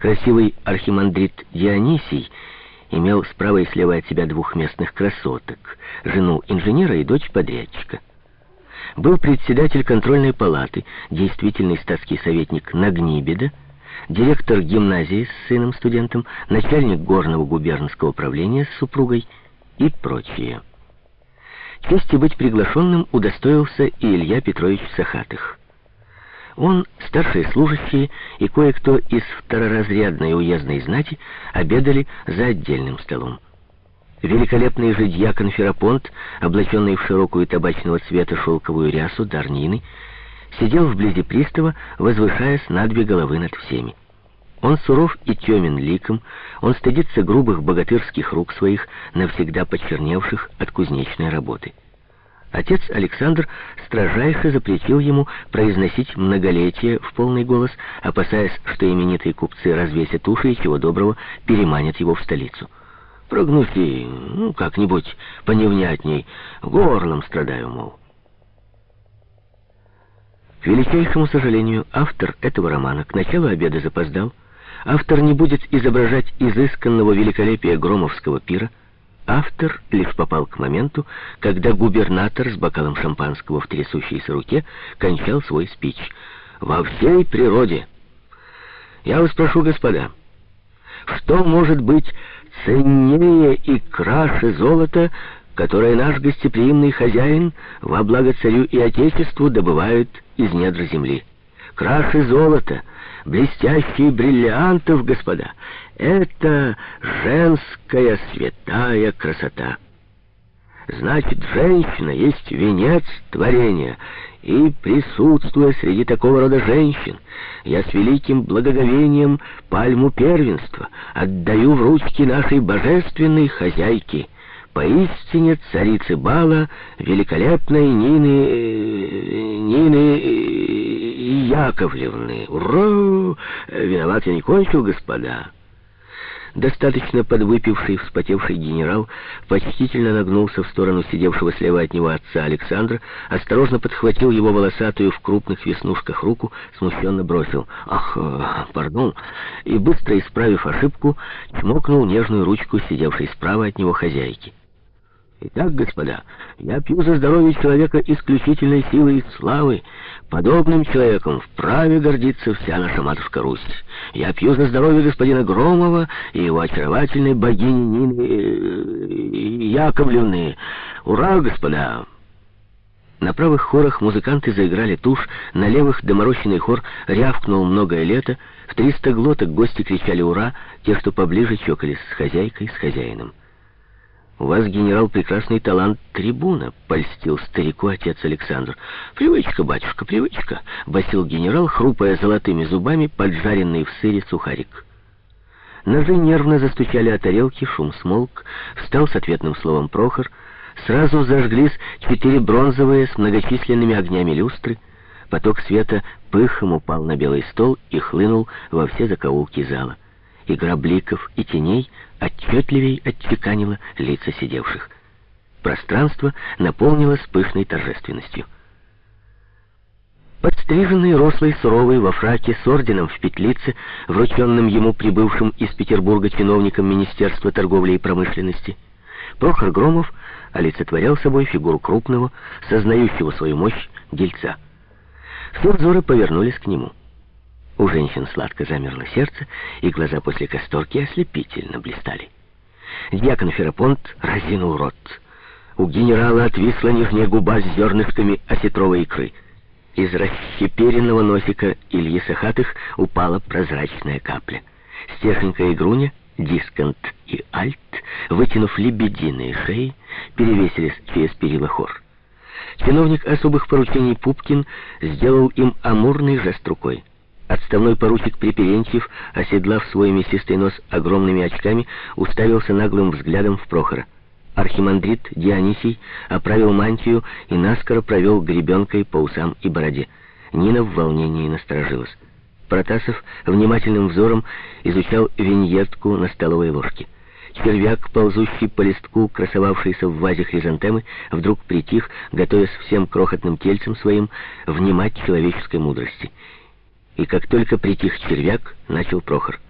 Красивый архимандрит Дионисий имел справа и слева от себя двух местных красоток, жену инженера и дочь подрядчика. Был председатель контрольной палаты, действительный статский советник Нагнибеда, директор гимназии с сыном-студентом, начальник горного губернского управления с супругой и прочие. Чести быть приглашенным удостоился и Илья Петрович Сахатых. Он, старшие служащие и кое-кто из второразрядной уездной знати обедали за отдельным столом. Великолепный же дьякон Ферапонт, облаченный в широкую табачного цвета шелковую рясу Дарнины, сидел вблизи пристава, возвышаясь на две головы над всеми. Он суров и темен ликом, он стыдится грубых богатырских рук своих, навсегда почерневших от кузнечной работы. Отец Александр строжайше запретил ему произносить многолетие в полный голос, опасаясь, что именитые купцы развесят уши и чего доброго переманят его в столицу. «Прогнуси, ну, как-нибудь поневнятней, горлом страдаю, мол». К величайшему сожалению, автор этого романа к началу обеда запоздал. Автор не будет изображать изысканного великолепия громовского пира, Автор лишь попал к моменту, когда губернатор с бокалом шампанского в трясущейся руке кончал свой спич. «Во всей природе!» «Я вас прошу, господа, что может быть ценнее и краше золота, которое наш гостеприимный хозяин во благо царю и отечеству добывает из недр земли?» краше золота, блестящие бриллиантов, господа. Это женская святая красота. Значит, женщина есть венец творения, и, присутствуя среди такого рода женщин, я с великим благоговением пальму первенства отдаю в ручки нашей божественной хозяйки — поистине царицы бала, великолепной Нины... Э, Нины э, Яковлевны. Ура! Виноват я не кончил, господа. Достаточно подвыпивший, вспотевший генерал почтительно нагнулся в сторону сидевшего слева от него отца Александра, осторожно подхватил его волосатую в крупных веснушках руку, смущенно бросил «Ах, э, пардон!» и, быстро исправив ошибку, чмокнул нежную ручку сидевшей справа от него хозяйки. Итак, господа, я пью за здоровье человека исключительной силы и славы. Подобным человеком вправе гордиться вся наша матушка Русь. Я пью за здоровье господина Громова и его очаровательной богини Нины э, Яковлевны. Ура, господа! На правых хорах музыканты заиграли тушь, на левых доморощенный хор рявкнул многое лето, в триста глоток гости кричали «Ура!», те, что поближе, чокались с хозяйкой, с хозяином. «У вас, генерал, прекрасный талант трибуна», — польстил старику отец Александр. «Привычка, батюшка, привычка», — басил генерал, хрупая золотыми зубами поджаренный в сыре сухарик. Ножи нервно застучали о тарелки, шум смолк, встал с ответным словом Прохор. Сразу зажглись четыре бронзовые с многочисленными огнями люстры. Поток света пыхом упал на белый стол и хлынул во все закоулки зала. Игра бликов и теней отчетливей отчеканила лица сидевших. Пространство наполнилось пышной торжественностью. Подстриженный, рослый, суровый, во фраке, с орденом в петлице, врученным ему прибывшим из Петербурга чиновником Министерства торговли и промышленности, Прохор Громов олицетворял собой фигуру крупного, сознающего свою мощь, дельца. Все взоры повернулись к нему. У женщин сладко замерло сердце, и глаза после касторки ослепительно блистали. Дьякон Ферапонт разинул рот. У генерала отвисла нижняя губа с зернышками осетровой икры. Из расщеперенного носика Ильи Сахатых упала прозрачная капля. Стешенька и Груня, Дисконт и Альт, вытянув лебединые шеи, перевесились через перила хор. Чиновник особых поручений Пупкин сделал им амурный жест рукой. Отставной поручик Приперентьев, оседлав свой мясистый нос огромными очками, уставился наглым взглядом в Прохора. Архимандрит Дионисий оправил мантию и наскоро провел гребенкой по усам и бороде. Нина в волнении насторожилась. Протасов внимательным взором изучал виньетку на столовой ложке. Червяк, ползущий по листку, красовавшийся в вазе хризантемы, вдруг притих, готовясь всем крохотным тельцем своим внимать человеческой мудрости — и как только притих червяк, начал Прохор —